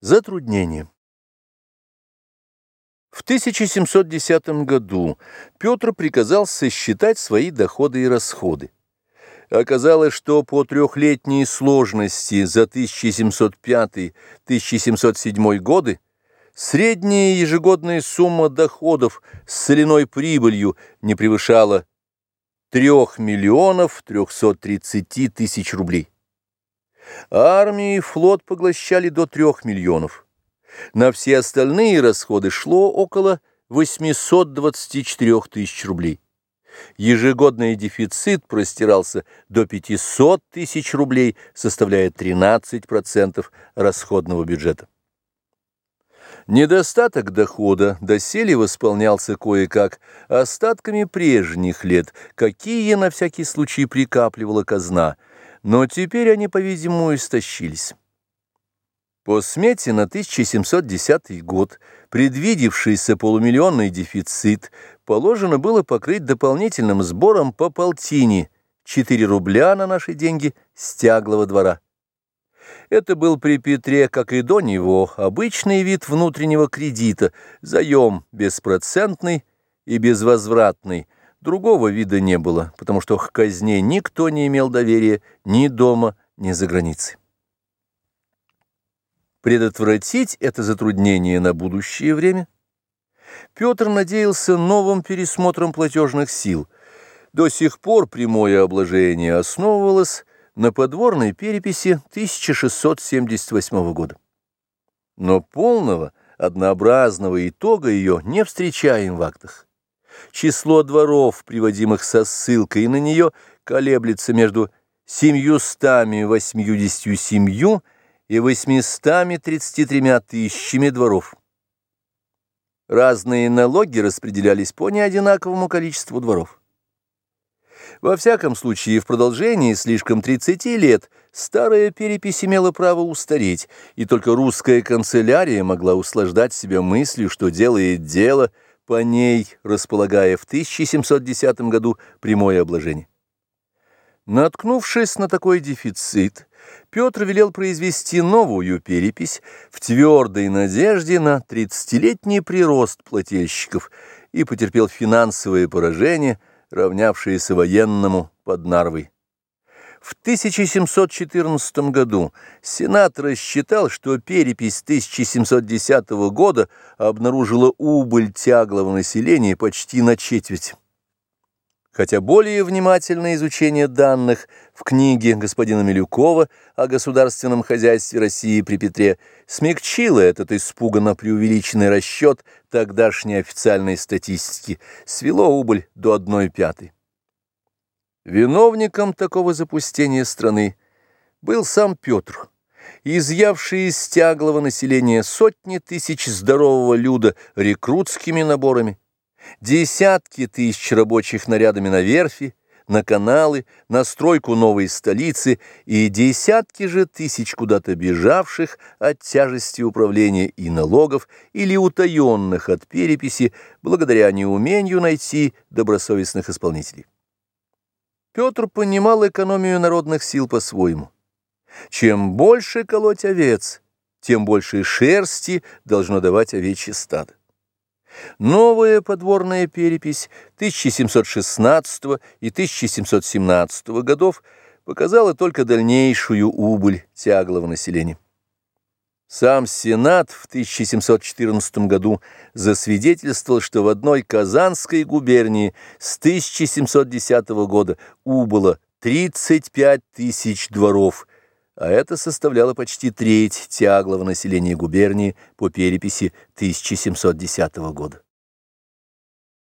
Затруднение. В 1710 году Петр приказал сосчитать свои доходы и расходы. Оказалось, что по трехлетней сложности за 1705-1707 годы средняя ежегодная сумма доходов с соляной прибылью не превышала 3 миллионов 330 тысяч рублей. Армии и флот поглощали до 3 миллионов. На все остальные расходы шло около 824 тысяч рублей. Ежегодный дефицит простирался до 500 тысяч рублей, составляя 13% расходного бюджета. Недостаток дохода доселе восполнялся кое-как остатками прежних лет, какие на всякий случай прикапливала казна – но теперь они, по-видимому, истощились. По смете на 1710 год предвидевшийся полумиллионный дефицит положено было покрыть дополнительным сбором по полтине, 4 рубля на наши деньги, с тяглого двора. Это был при Петре, как и до него, обычный вид внутреннего кредита, заем беспроцентный и безвозвратный, Другого вида не было, потому что к казне никто не имел доверия ни дома, ни за границей. Предотвратить это затруднение на будущее время Петр надеялся новым пересмотром платежных сил. До сих пор прямое обложение основывалось на подворной переписи 1678 года. Но полного, однообразного итога ее не встречаем в актах. Число дворов, приводимых со ссылкой на нее, колеблется между 787 и 833 тысячами дворов. Разные налоги распределялись по неодинаковому количеству дворов. Во всяком случае, в продолжении слишком 30 лет старая перепись имела право устареть, и только русская канцелярия могла услаждать себя мыслью, что делает дело – по ней располагая в 1710 году прямое обложение. Наткнувшись на такой дефицит, Петр велел произвести новую перепись в твердой надежде на 30-летний прирост плательщиков и потерпел финансовое поражение, равнявшееся военному под Нарвой. В 1714 году Сенат рассчитал, что перепись 1710 года обнаружила убыль тяглого населения почти на четверть. Хотя более внимательное изучение данных в книге господина Милюкова о государственном хозяйстве России при Петре смягчило этот испуганно преувеличенный расчет тогдашней официальной статистики, свело убыль до 1 пятой. Виновником такого запустения страны был сам Петр, изъявший из тяглого населения сотни тысяч здорового люда рекрутскими наборами, десятки тысяч рабочих нарядами на верфи, на каналы, на стройку новой столицы и десятки же тысяч куда-то бежавших от тяжести управления и налогов или утаенных от переписи благодаря неумению найти добросовестных исполнителей. Петр понимал экономию народных сил по-своему. Чем больше колоть овец, тем больше шерсти должно давать овечье стадо. Новая подворная перепись 1716 и 1717 годов показала только дальнейшую убыль тяглого населения. Сам Сенат в 1714 году засвидетельствовал, что в одной Казанской губернии с 1710 года убыло 35 тысяч дворов, а это составляло почти треть тяглого населения губернии по переписи 1710 года.